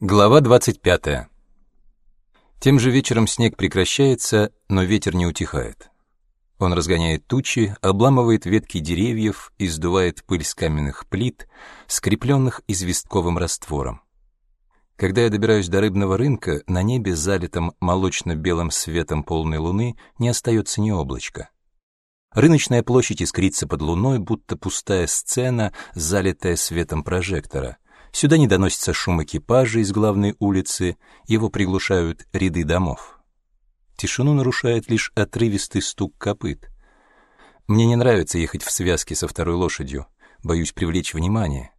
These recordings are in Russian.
Глава 25. Тем же вечером снег прекращается, но ветер не утихает. Он разгоняет тучи, обламывает ветки деревьев и сдувает пыль с каменных плит, скрепленных известковым раствором. Когда я добираюсь до рыбного рынка, на небе, залитом молочно-белым светом полной луны, не остается ни облачка. Рыночная площадь искрится под луной, будто пустая сцена, залитая светом прожектора — Сюда не доносится шум экипажа из главной улицы, его приглушают ряды домов. Тишину нарушает лишь отрывистый стук копыт. Мне не нравится ехать в связке со второй лошадью, боюсь привлечь внимание.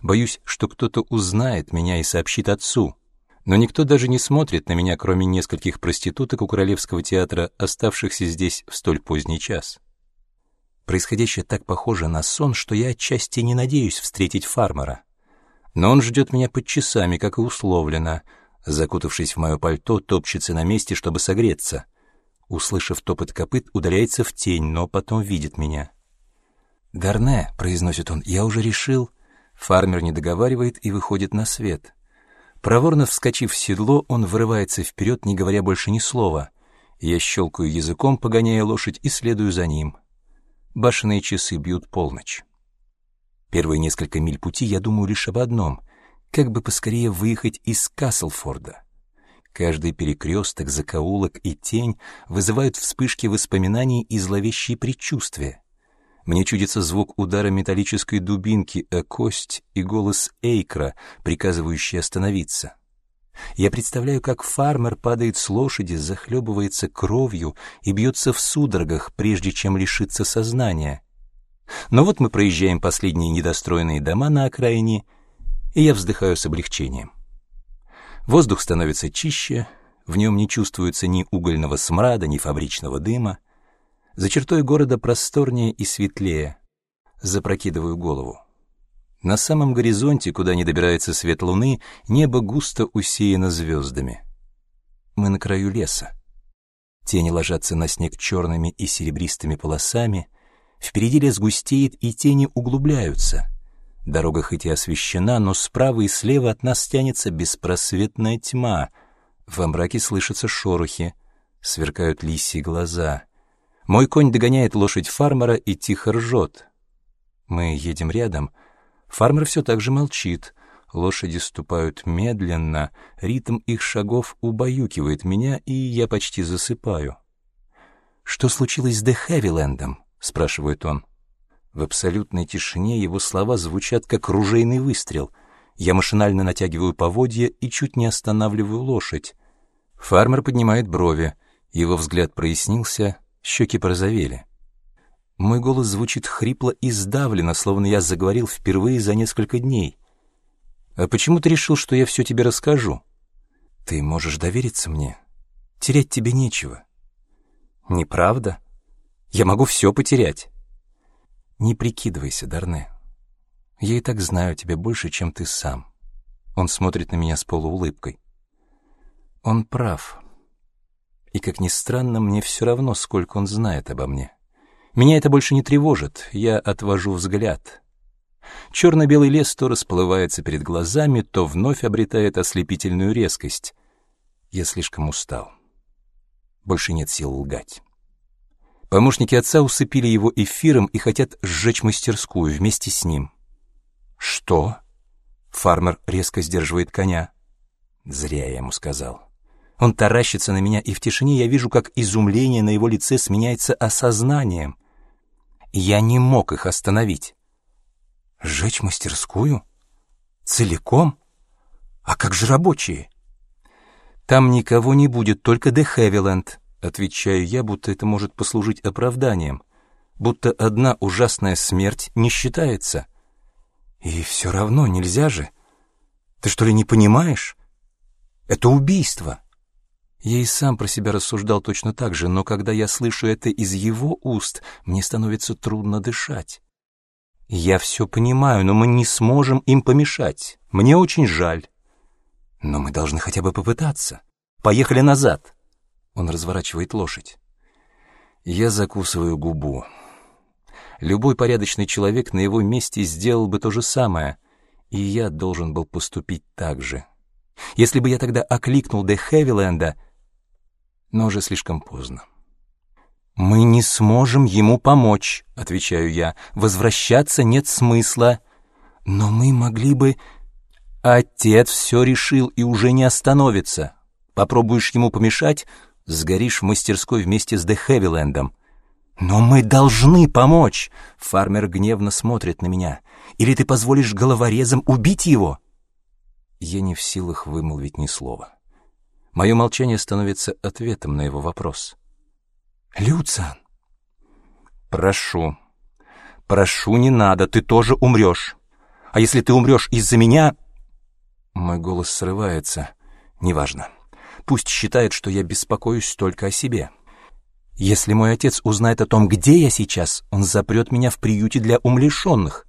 Боюсь, что кто-то узнает меня и сообщит отцу. Но никто даже не смотрит на меня, кроме нескольких проституток у Королевского театра, оставшихся здесь в столь поздний час. Происходящее так похоже на сон, что я отчасти не надеюсь встретить фармера. Но он ждет меня под часами, как и условлено. Закутавшись в мое пальто, топчется на месте, чтобы согреться. Услышав топот копыт, удаляется в тень, но потом видит меня. «Дарне», — произносит он, — «я уже решил». Фармер не договаривает и выходит на свет. Проворно вскочив в седло, он вырывается вперед, не говоря больше ни слова. Я щелкаю языком, погоняя лошадь, и следую за ним. Башенные часы бьют полночь. Первые несколько миль пути я думаю лишь об одном — как бы поскорее выехать из Каслфорда. Каждый перекресток, закоулок и тень вызывают вспышки воспоминаний и зловещие предчувствия. Мне чудится звук удара металлической дубинки о кость и голос Эйкра, приказывающий остановиться. Я представляю, как фармер падает с лошади, захлебывается кровью и бьется в судорогах, прежде чем лишиться сознания. Но вот мы проезжаем последние недостроенные дома на окраине, и я вздыхаю с облегчением. Воздух становится чище, в нем не чувствуется ни угольного смрада, ни фабричного дыма. За чертой города просторнее и светлее. Запрокидываю голову. На самом горизонте, куда не добирается свет луны, небо густо усеяно звездами. Мы на краю леса. Тени ложатся на снег черными и серебристыми полосами — Впереди лес густеет, и тени углубляются. Дорога хоть и освещена, но справа и слева от нас тянется беспросветная тьма. Во мраке слышатся шорохи, сверкают лисьи глаза. Мой конь догоняет лошадь фармера и тихо ржет. Мы едем рядом. Фармер все так же молчит. Лошади ступают медленно, ритм их шагов убаюкивает меня, и я почти засыпаю. Что случилось с Де Хэвилендом? — спрашивает он. В абсолютной тишине его слова звучат как ружейный выстрел. Я машинально натягиваю поводья и чуть не останавливаю лошадь. Фармер поднимает брови. Его взгляд прояснился, щеки порозовели. Мой голос звучит хрипло и сдавленно, словно я заговорил впервые за несколько дней. «А почему ты решил, что я все тебе расскажу?» «Ты можешь довериться мне. Терять тебе нечего». «Неправда?» Я могу все потерять. Не прикидывайся, Дарне. Я и так знаю тебя больше, чем ты сам. Он смотрит на меня с полуулыбкой. Он прав. И, как ни странно, мне все равно, сколько он знает обо мне. Меня это больше не тревожит, я отвожу взгляд. Черно-белый лес то расплывается перед глазами, то вновь обретает ослепительную резкость. Я слишком устал. Больше нет сил лгать. Помощники отца усыпили его эфиром и хотят сжечь мастерскую вместе с ним. «Что?» Фармер резко сдерживает коня. Зря я ему сказал. Он таращится на меня, и в тишине я вижу, как изумление на его лице сменяется осознанием. Я не мог их остановить. «Сжечь мастерскую? Целиком? А как же рабочие?» «Там никого не будет, только Де Хевиленд», Отвечаю я, будто это может послужить оправданием, будто одна ужасная смерть не считается. И все равно нельзя же. Ты что ли не понимаешь? Это убийство. Я и сам про себя рассуждал точно так же, но когда я слышу это из его уст, мне становится трудно дышать. Я все понимаю, но мы не сможем им помешать. Мне очень жаль. Но мы должны хотя бы попытаться. Поехали назад. Он разворачивает лошадь. Я закусываю губу. Любой порядочный человек на его месте сделал бы то же самое, и я должен был поступить так же. Если бы я тогда окликнул Де Хевиленда, но уже слишком поздно. «Мы не сможем ему помочь», — отвечаю я. «Возвращаться нет смысла. Но мы могли бы...» Отец все решил и уже не остановится. Попробуешь ему помешать, сгоришь в мастерской вместе с Де Хевилендом. «Но мы должны помочь!» Фармер гневно смотрит на меня. «Или ты позволишь головорезам убить его?» Я не в силах вымолвить ни слова. Мое молчание становится ответом на его вопрос. «Люциан!» «Прошу, прошу, не надо, ты тоже умрешь. А если ты умрешь из-за меня...» Мой голос срывается. «Неважно. Пусть считает, что я беспокоюсь только о себе. Если мой отец узнает о том, где я сейчас, он запрет меня в приюте для умалишенных.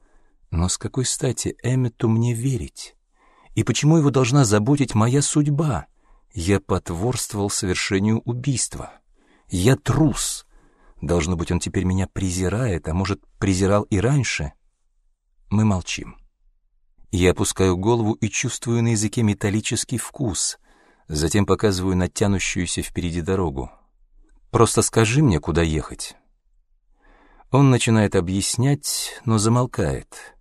Но с какой стати Эммету мне верить? И почему его должна заботить моя судьба? Я потворствовал совершению убийства. Я трус. Должно быть, он теперь меня презирает, а может, презирал и раньше. Мы молчим. Я опускаю голову и чувствую на языке металлический вкус. Затем показываю на тянущуюся впереди дорогу. Просто скажи мне, куда ехать. Он начинает объяснять, но замолкает.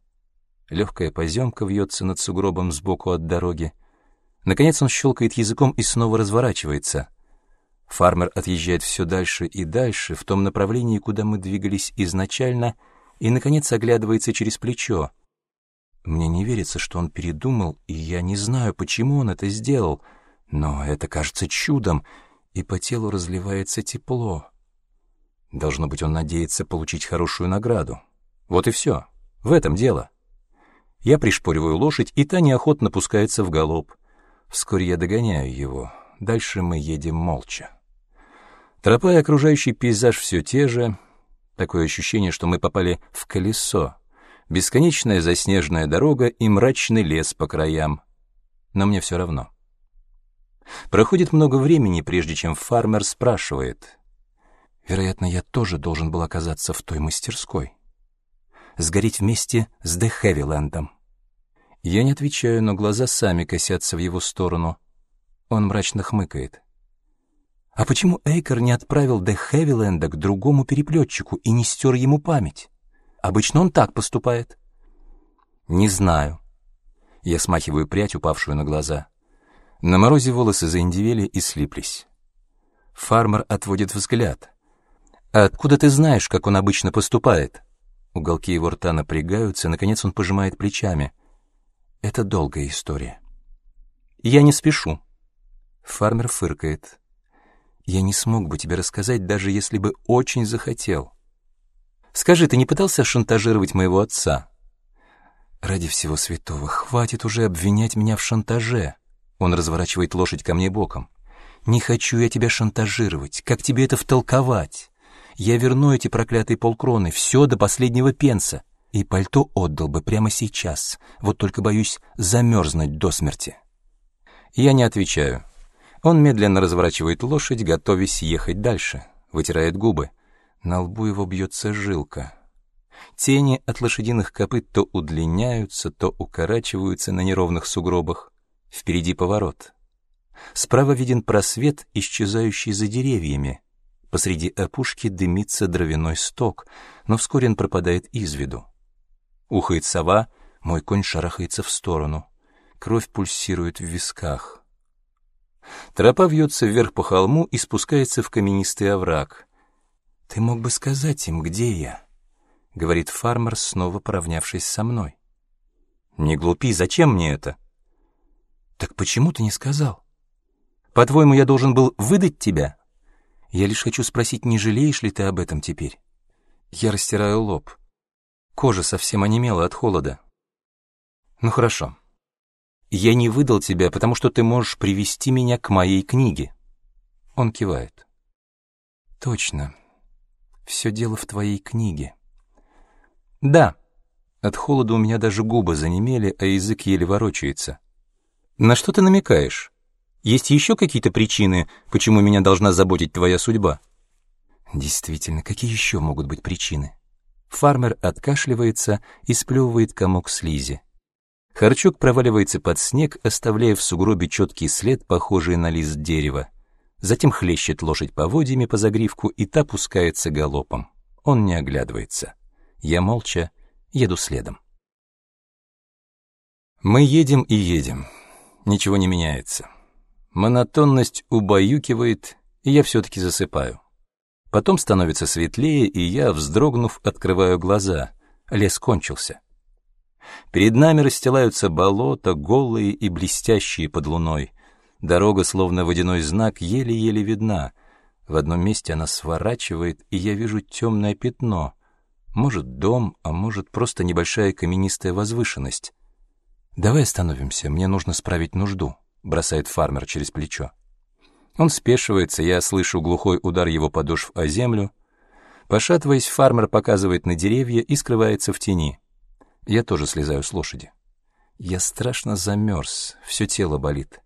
Легкая поземка вьется над сугробом сбоку от дороги. Наконец он щелкает языком и снова разворачивается. Фармер отъезжает все дальше и дальше, в том направлении, куда мы двигались изначально, и, наконец, оглядывается через плечо. Мне не верится, что он передумал, и я не знаю, почему он это сделал, но это кажется чудом, и по телу разливается тепло. Должно быть, он надеется получить хорошую награду. Вот и все. В этом дело. Я пришпориваю лошадь, и та неохотно пускается в галоп. Вскоре я догоняю его. Дальше мы едем молча. Тропа и окружающий пейзаж все те же. Такое ощущение, что мы попали в колесо. Бесконечная заснеженная дорога и мрачный лес по краям. Но мне все равно. Проходит много времени, прежде чем фармер спрашивает. Вероятно, я тоже должен был оказаться в той мастерской. Сгореть вместе с Де Хевилендом. Я не отвечаю, но глаза сами косятся в его сторону. Он мрачно хмыкает. А почему Эйкер не отправил Де Хевиленда к другому переплетчику и не стер ему память? Обычно он так поступает. Не знаю. Я смахиваю прядь, упавшую на глаза. На морозе волосы заиндивели и слиплись. Фармер отводит взгляд. «А откуда ты знаешь, как он обычно поступает?» Уголки его рта напрягаются, наконец он пожимает плечами. «Это долгая история». «Я не спешу». Фармер фыркает. Я не смог бы тебе рассказать, даже если бы очень захотел. Скажи, ты не пытался шантажировать моего отца? Ради всего святого, хватит уже обвинять меня в шантаже. Он разворачивает лошадь ко мне боком. Не хочу я тебя шантажировать. Как тебе это втолковать? Я верну эти проклятые полкроны, все до последнего пенса. И пальто отдал бы прямо сейчас. Вот только боюсь замерзнуть до смерти. Я не отвечаю. Он медленно разворачивает лошадь, готовясь ехать дальше, вытирает губы. На лбу его бьется жилка. Тени от лошадиных копыт то удлиняются, то укорачиваются на неровных сугробах. Впереди поворот. Справа виден просвет, исчезающий за деревьями. Посреди опушки дымится дровяной сток, но вскоре он пропадает из виду. Ухает сова, мой конь шарахается в сторону. Кровь пульсирует в висках. Тропа вьется вверх по холму и спускается в каменистый овраг. «Ты мог бы сказать им, где я?» — говорит фармер, снова поравнявшись со мной. «Не глупи, зачем мне это?» «Так почему ты не сказал? По-твоему, я должен был выдать тебя? Я лишь хочу спросить, не жалеешь ли ты об этом теперь?» Я растираю лоб. Кожа совсем онемела от холода. «Ну хорошо. Я не выдал тебя, потому что ты можешь привести меня к моей книге. Он кивает. Точно. Все дело в твоей книге. Да. От холода у меня даже губы занемели, а язык еле ворочается. На что ты намекаешь? Есть еще какие-то причины, почему меня должна заботить твоя судьба? Действительно, какие еще могут быть причины? Фармер откашливается и сплевывает комок слизи. Харчок проваливается под снег, оставляя в сугробе четкий след, похожий на лист дерева. Затем хлещет лошадь поводьями по загривку, и та пускается галопом. Он не оглядывается. Я молча еду следом. Мы едем и едем. Ничего не меняется. Монотонность убаюкивает, и я все-таки засыпаю. Потом становится светлее, и я, вздрогнув, открываю глаза. Лес кончился. Перед нами расстилаются болота, голые и блестящие под луной. Дорога, словно водяной знак, еле-еле видна. В одном месте она сворачивает, и я вижу темное пятно. Может, дом, а может, просто небольшая каменистая возвышенность. «Давай остановимся, мне нужно справить нужду», — бросает фармер через плечо. Он спешивается, я слышу глухой удар его подошв о землю. Пошатываясь, фармер показывает на деревья и скрывается в тени. Я тоже слезаю с лошади. Я страшно замерз, все тело болит.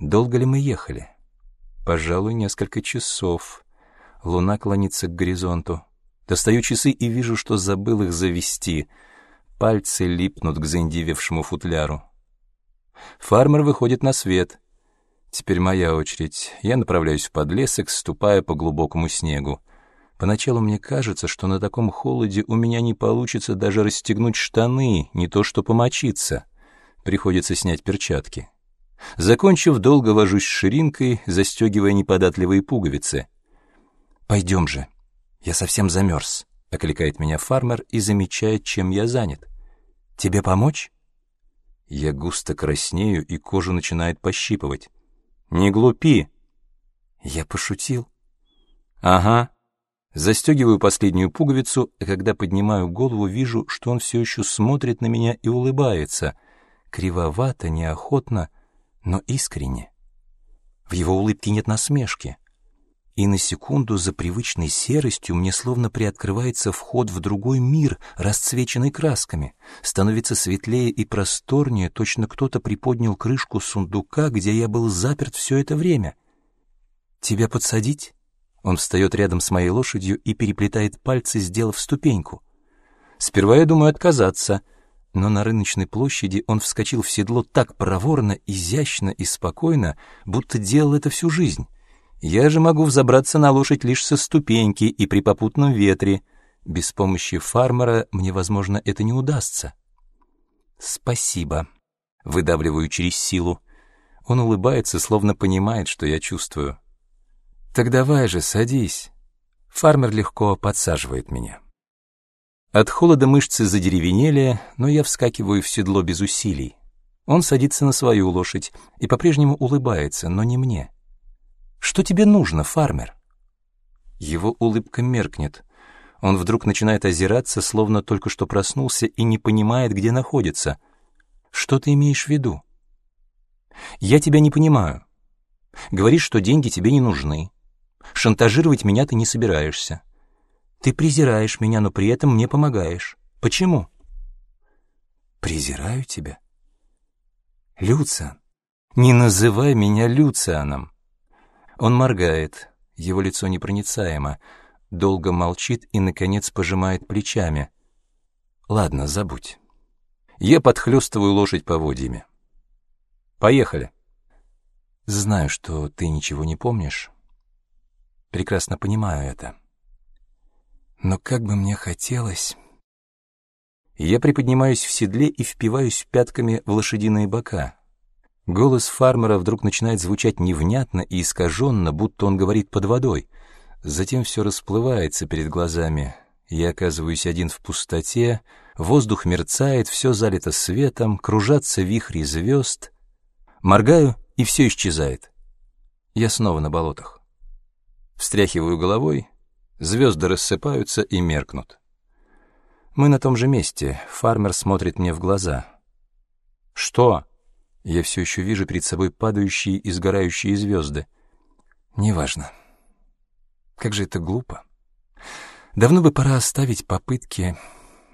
Долго ли мы ехали? Пожалуй, несколько часов. Луна клонится к горизонту. Достаю часы и вижу, что забыл их завести. Пальцы липнут к заиндивевшему футляру. Фармер выходит на свет. Теперь моя очередь. Я направляюсь в подлесок, ступая по глубокому снегу. Поначалу мне кажется, что на таком холоде у меня не получится даже расстегнуть штаны, не то что помочиться. Приходится снять перчатки. Закончив, долго вожусь с ширинкой, застегивая неподатливые пуговицы. «Пойдем же. Я совсем замерз», — окликает меня фармер и замечает, чем я занят. «Тебе помочь?» Я густо краснею, и кожу начинает пощипывать. «Не глупи!» Я пошутил. «Ага, Застегиваю последнюю пуговицу, а когда поднимаю голову, вижу, что он все еще смотрит на меня и улыбается. Кривовато, неохотно, но искренне. В его улыбке нет насмешки. И на секунду за привычной серостью мне словно приоткрывается вход в другой мир, расцвеченный красками. Становится светлее и просторнее, точно кто-то приподнял крышку сундука, где я был заперт все это время. «Тебя подсадить?» Он встает рядом с моей лошадью и переплетает пальцы, сделав ступеньку. Сперва я думаю отказаться, но на рыночной площади он вскочил в седло так проворно, изящно и спокойно, будто делал это всю жизнь. Я же могу взобраться на лошадь лишь со ступеньки и при попутном ветре. Без помощи фармера мне, возможно, это не удастся. «Спасибо», — выдавливаю через силу. Он улыбается, словно понимает, что я чувствую. «Так давай же, садись». Фармер легко подсаживает меня. От холода мышцы задеревенели, но я вскакиваю в седло без усилий. Он садится на свою лошадь и по-прежнему улыбается, но не мне. «Что тебе нужно, фармер?» Его улыбка меркнет. Он вдруг начинает озираться, словно только что проснулся и не понимает, где находится. «Что ты имеешь в виду?» «Я тебя не понимаю. Говоришь, что деньги тебе не нужны. Шантажировать меня ты не собираешься. Ты презираешь меня, но при этом мне помогаешь. Почему? Презираю тебя? Люциан, не называй меня Люцианом. Он моргает, его лицо непроницаемо, долго молчит и, наконец, пожимает плечами. Ладно, забудь. Я подхлёстываю лошадь поводьями. Поехали. Знаю, что ты ничего не помнишь, Прекрасно понимаю это. Но как бы мне хотелось... Я приподнимаюсь в седле и впиваюсь пятками в лошадиные бока. Голос фармера вдруг начинает звучать невнятно и искаженно, будто он говорит под водой. Затем все расплывается перед глазами. Я оказываюсь один в пустоте, воздух мерцает, все залито светом, кружатся вихри звезд. Моргаю, и все исчезает. Я снова на болотах. Встряхиваю головой, звезды рассыпаются и меркнут. Мы на том же месте, фармер смотрит мне в глаза. «Что?» Я все еще вижу перед собой падающие и сгорающие звезды. Неважно. Как же это глупо. Давно бы пора оставить попытки,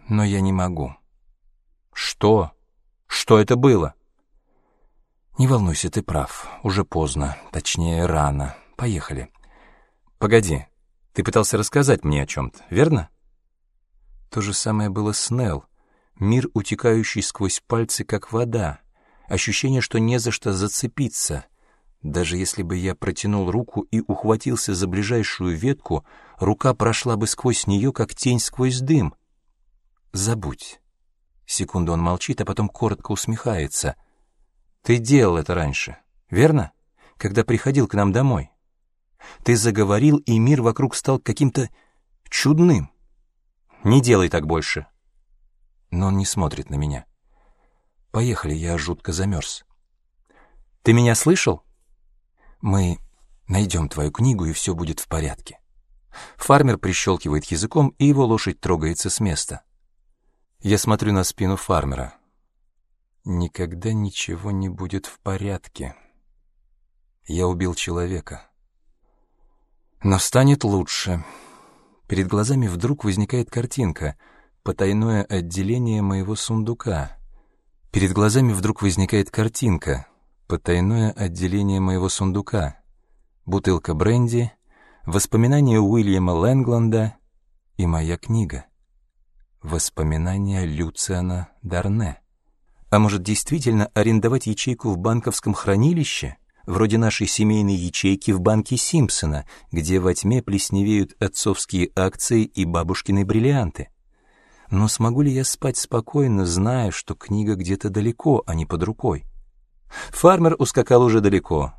но я не могу. Что? Что это было? Не волнуйся, ты прав. Уже поздно, точнее, рано. Поехали. Погоди, ты пытался рассказать мне о чем-то, верно? То же самое было с Нелл. Мир, утекающий сквозь пальцы, как вода. Ощущение, что не за что зацепиться. Даже если бы я протянул руку и ухватился за ближайшую ветку, рука прошла бы сквозь нее, как тень сквозь дым. Забудь. Секунду он молчит, а потом коротко усмехается. Ты делал это раньше, верно? Когда приходил к нам домой. Ты заговорил, и мир вокруг стал каким-то чудным. Не делай так больше. Но он не смотрит на меня. Поехали, я жутко замерз. Ты меня слышал? Мы найдем твою книгу, и все будет в порядке. Фармер прищелкивает языком, и его лошадь трогается с места. Я смотрю на спину фармера. Никогда ничего не будет в порядке. Я убил человека. Но станет лучше. Перед глазами вдруг возникает картинка — потайное отделение моего сундука. Перед глазами вдруг возникает картинка — потайное отделение моего сундука. Бутылка бренди, воспоминания Уильяма Лэнгланда и моя книга. Воспоминания Люциана Дарне. А может, действительно арендовать ячейку в банковском хранилище — вроде нашей семейной ячейки в банке Симпсона, где во тьме плесневеют отцовские акции и бабушкины бриллианты. Но смогу ли я спать спокойно, зная, что книга где-то далеко, а не под рукой? Фармер ускакал уже далеко.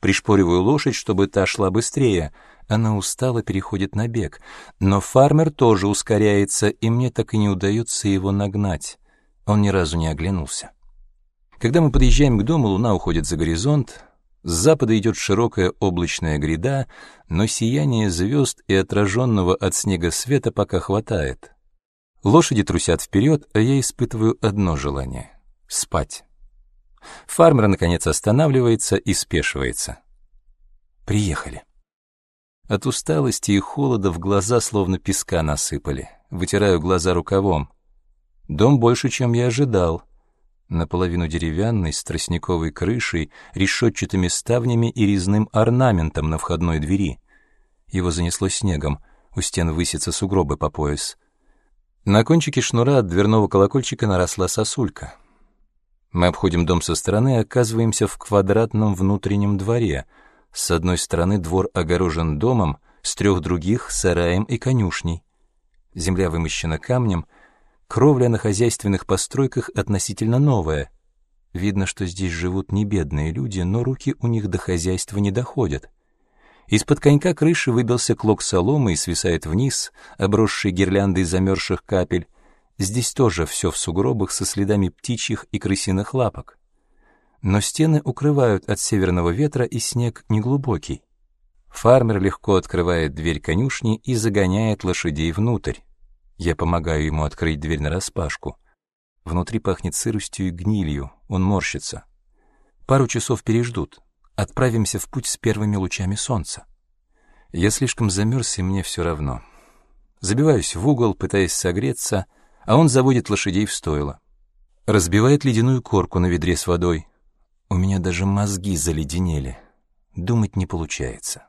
Пришпориваю лошадь, чтобы та шла быстрее. Она устало переходит на бег. Но фармер тоже ускоряется, и мне так и не удается его нагнать. Он ни разу не оглянулся. Когда мы подъезжаем к дому, луна уходит за горизонт, с запада идет широкая облачная гряда, но сияние звезд и отраженного от снега света пока хватает. Лошади трусят вперед, а я испытываю одно желание — спать. Фармер, наконец, останавливается и спешивается. Приехали. От усталости и холода в глаза словно песка насыпали. Вытираю глаза рукавом. Дом больше, чем я ожидал — наполовину деревянной, с тростниковой крышей, решетчатыми ставнями и резным орнаментом на входной двери. Его занесло снегом, у стен высятся сугробы по пояс. На кончике шнура от дверного колокольчика наросла сосулька. Мы обходим дом со стороны и оказываемся в квадратном внутреннем дворе. С одной стороны двор огорожен домом, с трех других — сараем и конюшней. Земля вымощена камнем — Кровля на хозяйственных постройках относительно новая. Видно, что здесь живут не бедные люди, но руки у них до хозяйства не доходят. Из-под конька крыши выбился клок соломы и свисает вниз, обросший гирляндой замерзших капель. Здесь тоже все в сугробах со следами птичьих и крысиных лапок. Но стены укрывают от северного ветра, и снег неглубокий. Фармер легко открывает дверь конюшни и загоняет лошадей внутрь. Я помогаю ему открыть дверь нараспашку. Внутри пахнет сыростью и гнилью, он морщится. Пару часов переждут. Отправимся в путь с первыми лучами солнца. Я слишком замерз, и мне все равно. Забиваюсь в угол, пытаясь согреться, а он заводит лошадей в стойло. Разбивает ледяную корку на ведре с водой. У меня даже мозги заледенели. Думать не получается.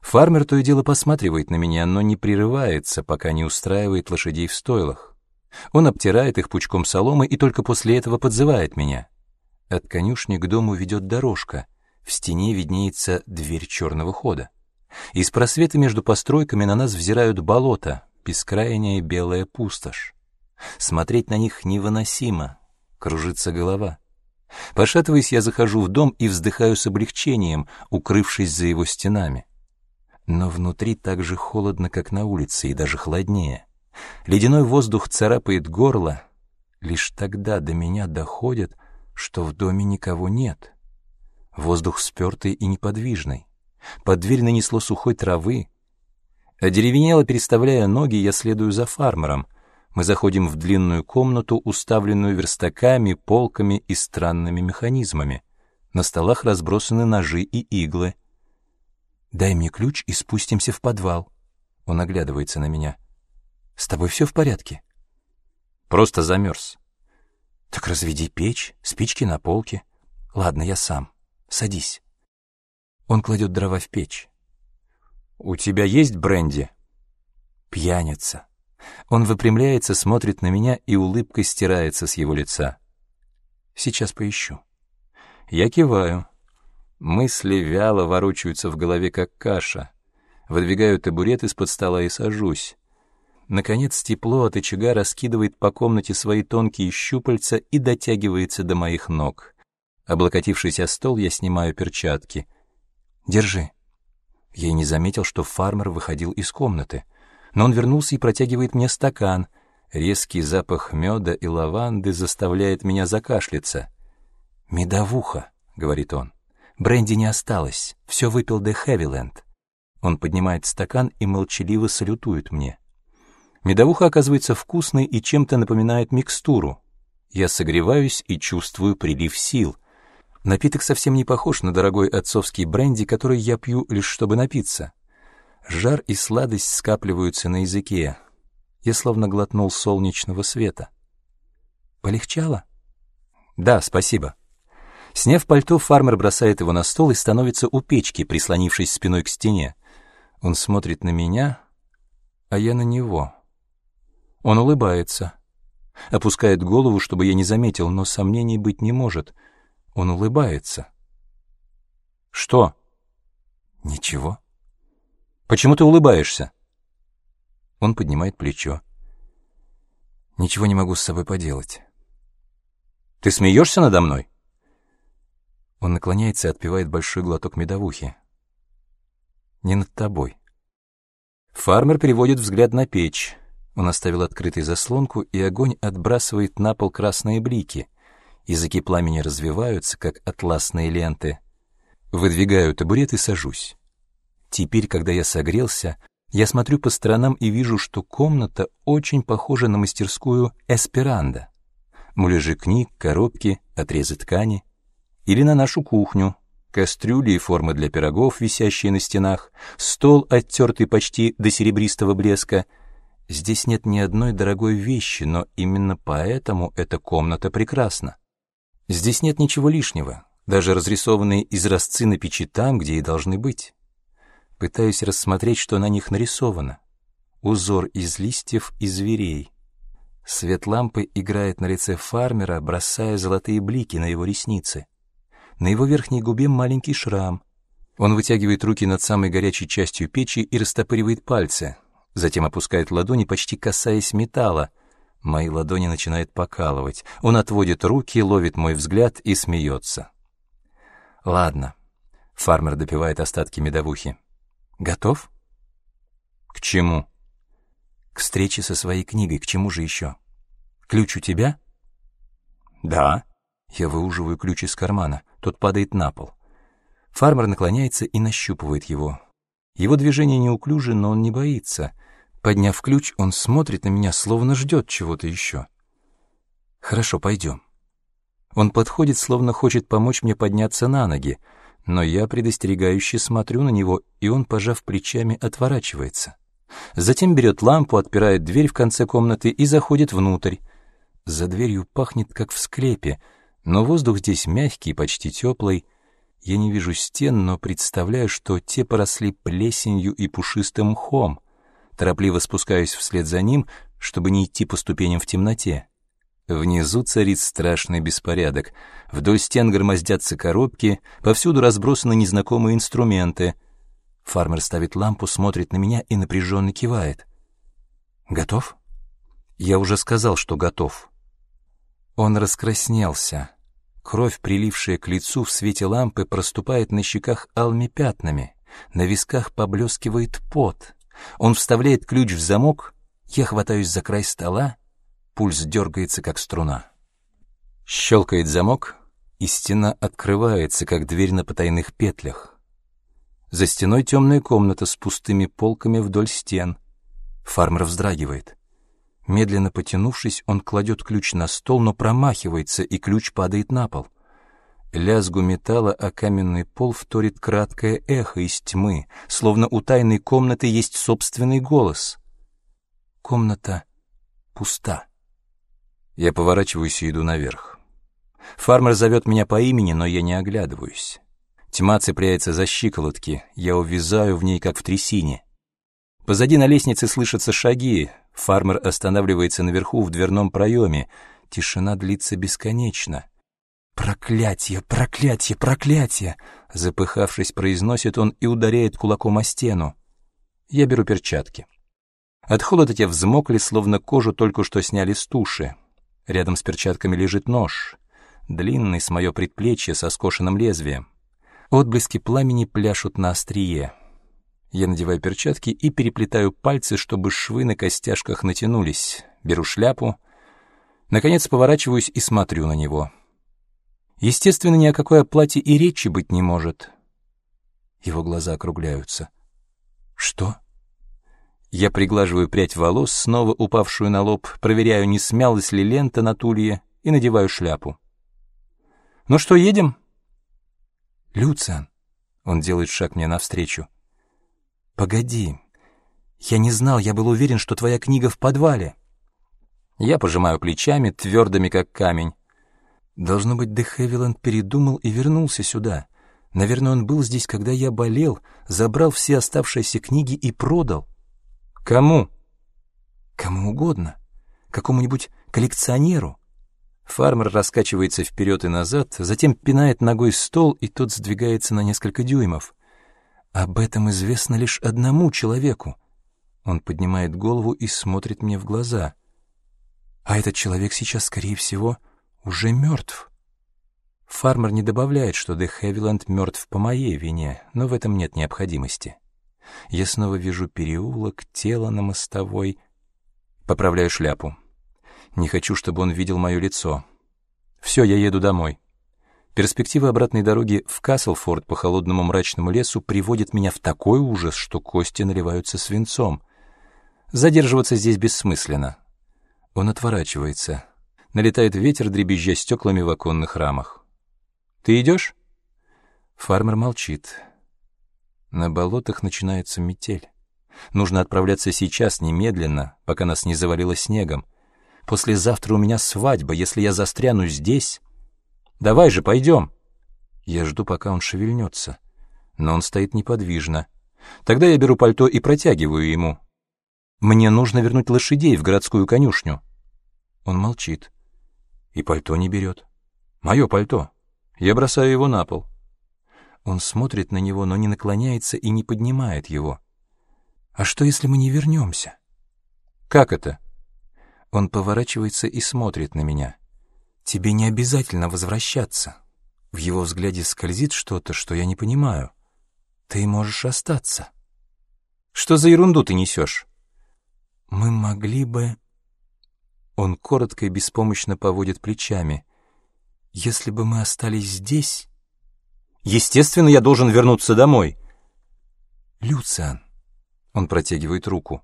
Фармер то и дело посматривает на меня, но не прерывается, пока не устраивает лошадей в стойлах. Он обтирает их пучком соломы и только после этого подзывает меня. От конюшни к дому ведет дорожка. В стене виднеется дверь черного хода. Из просвета между постройками на нас взирают болота, бескрайняя белая пустошь. Смотреть на них невыносимо, кружится голова. Пошатываясь, я захожу в дом и вздыхаю с облегчением, укрывшись за его стенами но внутри так же холодно, как на улице, и даже холоднее. Ледяной воздух царапает горло. Лишь тогда до меня доходит, что в доме никого нет. Воздух спертый и неподвижный. Под дверь нанесло сухой травы. Одеревенело переставляя ноги, я следую за фармером. Мы заходим в длинную комнату, уставленную верстаками, полками и странными механизмами. На столах разбросаны ножи и иглы — «Дай мне ключ и спустимся в подвал». Он оглядывается на меня. «С тобой все в порядке?» «Просто замерз». «Так разведи печь, спички на полке». «Ладно, я сам. Садись». Он кладет дрова в печь. «У тебя есть бренди?» «Пьяница. Он выпрямляется, смотрит на меня, и улыбка стирается с его лица. Сейчас поищу. Я киваю. Мысли вяло ворочаются в голове, как каша. Выдвигаю табурет из-под стола и сажусь. Наконец тепло от очага раскидывает по комнате свои тонкие щупальца и дотягивается до моих ног. Облокотившись о стол, я снимаю перчатки. «Держи». Я и не заметил, что фармер выходил из комнаты. Но он вернулся и протягивает мне стакан. Резкий запах меда и лаванды заставляет меня закашляться. «Медовуха», — говорит он. «Бренди не осталось. Все выпил де Хэвиленд». Он поднимает стакан и молчаливо салютует мне. Медовуха оказывается вкусной и чем-то напоминает микстуру. Я согреваюсь и чувствую прилив сил. Напиток совсем не похож на дорогой отцовский бренди, который я пью лишь чтобы напиться. Жар и сладость скапливаются на языке. Я словно глотнул солнечного света. Полегчало? Да, спасибо. Сняв пальто, фармер бросает его на стол и становится у печки, прислонившись спиной к стене. Он смотрит на меня, а я на него. Он улыбается. Опускает голову, чтобы я не заметил, но сомнений быть не может. Он улыбается. «Что?» «Ничего». «Почему ты улыбаешься?» Он поднимает плечо. «Ничего не могу с собой поделать». «Ты смеешься надо мной?» Он наклоняется и отпивает большой глоток медовухи. «Не над тобой». Фармер переводит взгляд на печь. Он оставил открытой заслонку, и огонь отбрасывает на пол красные блики. Языки пламени развиваются, как атласные ленты. Выдвигаю табурет и сажусь. Теперь, когда я согрелся, я смотрю по сторонам и вижу, что комната очень похожа на мастерскую Эсперанда. Муляжи книг, коробки, отрезы ткани. Или на нашу кухню, кастрюли и формы для пирогов, висящие на стенах, стол, оттертый почти до серебристого блеска — Здесь нет ни одной дорогой вещи, но именно поэтому эта комната прекрасна. Здесь нет ничего лишнего, даже разрисованные изразцы на печи там, где и должны быть. Пытаюсь рассмотреть, что на них нарисовано. Узор из листьев и зверей. Свет лампы играет на лице фармера, бросая золотые блики на его ресницы. На его верхней губе маленький шрам. Он вытягивает руки над самой горячей частью печи и растопыривает пальцы, Затем опускает ладони, почти касаясь металла. Мои ладони начинают покалывать. Он отводит руки, ловит мой взгляд и смеется. «Ладно». Фармер допивает остатки медовухи. «Готов?» «К чему?» «К встрече со своей книгой. К чему же еще?» «Ключ у тебя?» «Да». Я выуживаю ключ из кармана. Тот падает на пол. Фармер наклоняется и нащупывает его. Его движение неуклюже, но он не боится — Подняв ключ, он смотрит на меня, словно ждет чего-то еще. «Хорошо, пойдем». Он подходит, словно хочет помочь мне подняться на ноги, но я предостерегающе смотрю на него, и он, пожав плечами, отворачивается. Затем берет лампу, отпирает дверь в конце комнаты и заходит внутрь. За дверью пахнет, как в склепе, но воздух здесь мягкий, почти теплый. Я не вижу стен, но представляю, что те поросли плесенью и пушистым мхом. Торопливо спускаюсь вслед за ним, чтобы не идти по ступеням в темноте. Внизу царит страшный беспорядок. Вдоль стен громоздятся коробки, повсюду разбросаны незнакомые инструменты. Фармер ставит лампу, смотрит на меня и напряженно кивает. «Готов?» «Я уже сказал, что готов». Он раскраснелся. Кровь, прилившая к лицу в свете лампы, проступает на щеках алыми пятнами. На висках поблескивает пот. Он вставляет ключ в замок, я хватаюсь за край стола, пульс дергается, как струна. Щелкает замок, и стена открывается, как дверь на потайных петлях. За стеной темная комната с пустыми полками вдоль стен. Фармер вздрагивает. Медленно потянувшись, он кладет ключ на стол, но промахивается, и ключ падает на пол. Лязгу металла о каменный пол вторит краткое эхо из тьмы, словно у тайной комнаты есть собственный голос. Комната пуста. Я поворачиваюсь и иду наверх. Фармер зовет меня по имени, но я не оглядываюсь. Тьма цепляется за щиколотки, я увязаю в ней, как в трясине. Позади на лестнице слышатся шаги. Фармер останавливается наверху в дверном проеме. Тишина длится бесконечно. «Проклятие, проклятие, проклятие!» Запыхавшись, произносит он и ударяет кулаком о стену. Я беру перчатки. От холода те взмокли, словно кожу только что сняли с туши. Рядом с перчатками лежит нож. Длинный, с мое предплечье, со скошенным лезвием. Отблески пламени пляшут на острие. Я надеваю перчатки и переплетаю пальцы, чтобы швы на костяшках натянулись. Беру шляпу. Наконец поворачиваюсь и смотрю на него. Естественно, ни о какой оплате и речи быть не может. Его глаза округляются. «Что?» Я приглаживаю прядь волос, снова упавшую на лоб, проверяю, не смялась ли лента на тулье, и надеваю шляпу. «Ну что, едем?» «Люциан», — он делает шаг мне навстречу, — «Погоди. Я не знал, я был уверен, что твоя книга в подвале». Я пожимаю плечами, твердыми как камень. Должно быть, Де Хевиленд передумал и вернулся сюда. Наверное, он был здесь, когда я болел, забрал все оставшиеся книги и продал. Кому? Кому угодно. Какому-нибудь коллекционеру. Фармер раскачивается вперед и назад, затем пинает ногой стол, и тот сдвигается на несколько дюймов. Об этом известно лишь одному человеку. Он поднимает голову и смотрит мне в глаза. А этот человек сейчас, скорее всего, уже мертв. Фармер не добавляет, что Де Хевиланд мертв по моей вине, но в этом нет необходимости. Я снова вижу переулок, тело на мостовой. Поправляю шляпу. Не хочу, чтобы он видел мое лицо. Все, я еду домой. Перспектива обратной дороги в Каслфорд по холодному мрачному лесу приводит меня в такой ужас, что кости наливаются свинцом. Задерживаться здесь бессмысленно. Он отворачивается. Налетает ветер, дребезжа стеклами в оконных рамах. «Ты идешь?» Фармер молчит. На болотах начинается метель. Нужно отправляться сейчас, немедленно, пока нас не завалило снегом. Послезавтра у меня свадьба. Если я застряну здесь, Давай же, пойдем. Я жду, пока он шевельнется. Но он стоит неподвижно. Тогда я беру пальто и протягиваю ему. Мне нужно вернуть лошадей в городскую конюшню. Он молчит. И пальто не берет. Мое пальто. Я бросаю его на пол. Он смотрит на него, но не наклоняется и не поднимает его. А что, если мы не вернемся? Как это? Он поворачивается и смотрит на меня. Тебе не обязательно возвращаться. В его взгляде скользит что-то, что я не понимаю. Ты можешь остаться. Что за ерунду ты несешь? Мы могли бы... Он коротко и беспомощно поводит плечами. Если бы мы остались здесь... Естественно, я должен вернуться домой. Люциан. Он протягивает руку.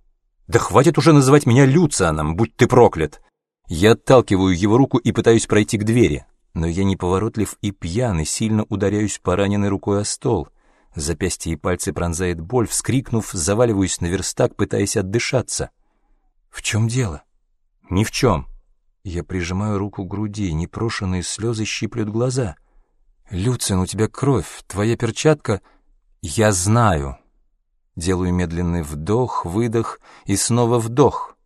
Да хватит уже называть меня Люцианом, будь ты проклят. Я отталкиваю его руку и пытаюсь пройти к двери, но я неповоротлив и пьяный, сильно ударяюсь пораненной рукой о стол. Запястье и пальцы пронзает боль, вскрикнув, заваливаюсь на верстак, пытаясь отдышаться. «В чем дело?» «Ни в чем». Я прижимаю руку к груди, непрошенные слезы щиплют глаза. «Люцин, у тебя кровь, твоя перчатка...» «Я знаю». Делаю медленный вдох, выдох и снова вдох.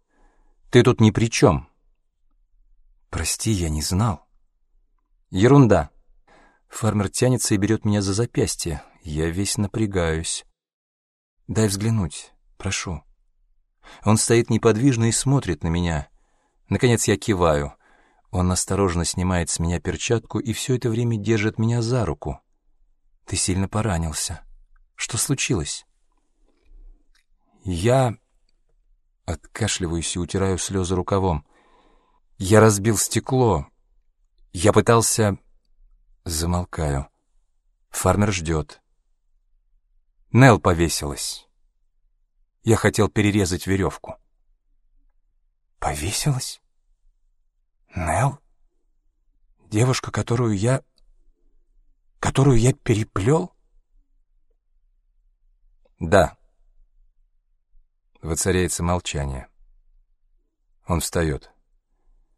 «Ты тут ни при чем». «Прости, я не знал». «Ерунда». Фармер тянется и берет меня за запястье. Я весь напрягаюсь. «Дай взглянуть, прошу». Он стоит неподвижно и смотрит на меня. Наконец я киваю. Он осторожно снимает с меня перчатку и все это время держит меня за руку. «Ты сильно поранился. Что случилось?» «Я...» Откашливаюсь и утираю слезы рукавом. Я разбил стекло. Я пытался... Замолкаю. Фармер ждет. Нел повесилась. Я хотел перерезать веревку. Повесилась? Нел? Девушка, которую я... которую я переплел? Да. Воцаряется молчание. Он встает.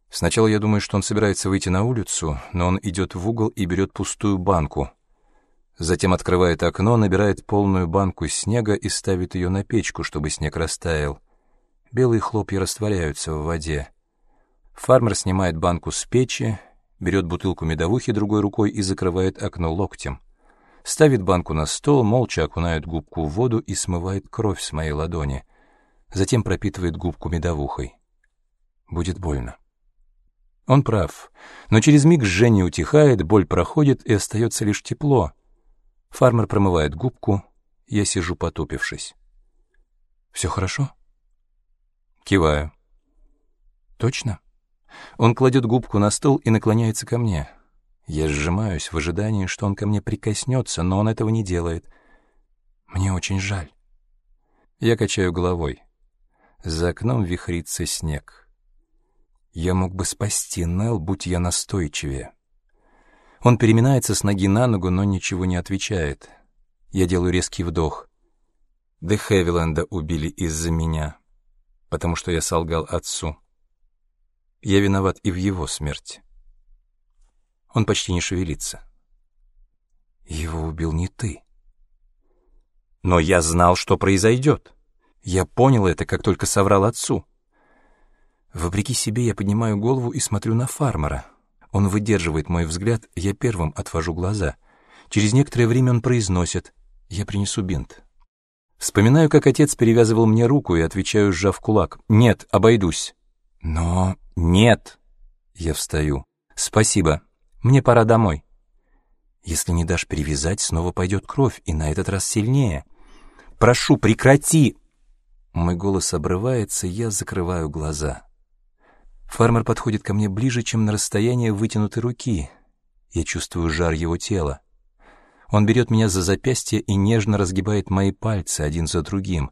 Сначала я думаю, что он собирается выйти на улицу, но он идет в угол и берет пустую банку. Затем открывает окно, набирает полную банку снега и ставит ее на печку, чтобы снег растаял. Белые хлопья растворяются в воде. Фармер снимает банку с печи, берет бутылку медовухи другой рукой и закрывает окно локтем. Ставит банку на стол, молча окунает губку в воду и смывает кровь с моей ладони. Затем пропитывает губку медовухой. Будет больно. Он прав, но через миг жжение утихает, боль проходит и остается лишь тепло. Фармер промывает губку, я сижу потупившись. «Все хорошо?» Киваю. «Точно?» Он кладет губку на стол и наклоняется ко мне. Я сжимаюсь в ожидании, что он ко мне прикоснется, но он этого не делает. Мне очень жаль. Я качаю головой. За окном вихрится снег. Я мог бы спасти Нел, будь я настойчивее. Он переминается с ноги на ногу, но ничего не отвечает. Я делаю резкий вдох. Де Хевиленда убили из-за меня, потому что я солгал отцу. Я виноват и в его смерти. Он почти не шевелится. Его убил не ты. Но я знал, что произойдет. Я понял это, как только соврал отцу. Вопреки себе я поднимаю голову и смотрю на фармера. Он выдерживает мой взгляд, я первым отвожу глаза. Через некоторое время он произносит «Я принесу бинт». Вспоминаю, как отец перевязывал мне руку и отвечаю, сжав кулак «Нет, обойдусь». «Но нет». Я встаю. «Спасибо. Мне пора домой». «Если не дашь перевязать, снова пойдет кровь, и на этот раз сильнее». «Прошу, прекрати!» Мой голос обрывается, я закрываю глаза. Фармер подходит ко мне ближе, чем на расстояние вытянутой руки. Я чувствую жар его тела. Он берет меня за запястье и нежно разгибает мои пальцы один за другим.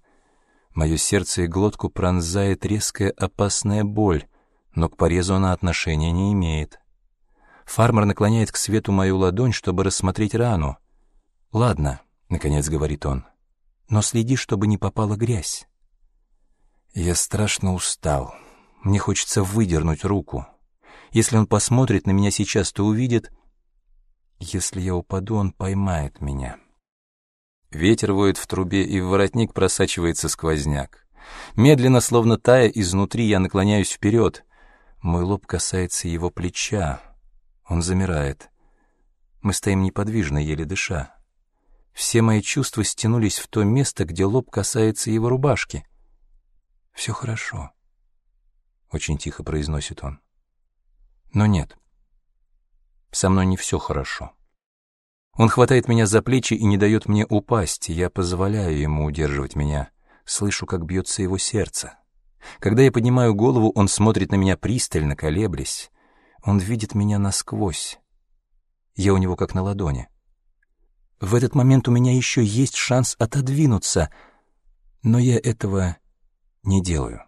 Мое сердце и глотку пронзает резкая опасная боль, но к порезу она отношения не имеет. Фармер наклоняет к свету мою ладонь, чтобы рассмотреть рану. «Ладно», — наконец говорит он, — «но следи, чтобы не попала грязь». Я страшно устал. Мне хочется выдернуть руку. Если он посмотрит на меня сейчас, то увидит... Если я упаду, он поймает меня. Ветер воет в трубе, и в воротник просачивается сквозняк. Медленно, словно тая изнутри, я наклоняюсь вперед. Мой лоб касается его плеча. Он замирает. Мы стоим неподвижно, еле дыша. Все мои чувства стянулись в то место, где лоб касается его рубашки. Все хорошо. — очень тихо произносит он. Но нет, со мной не все хорошо. Он хватает меня за плечи и не дает мне упасть, я позволяю ему удерживать меня, слышу, как бьется его сердце. Когда я поднимаю голову, он смотрит на меня пристально, колеблясь. Он видит меня насквозь. Я у него как на ладони. В этот момент у меня еще есть шанс отодвинуться, но я этого не делаю.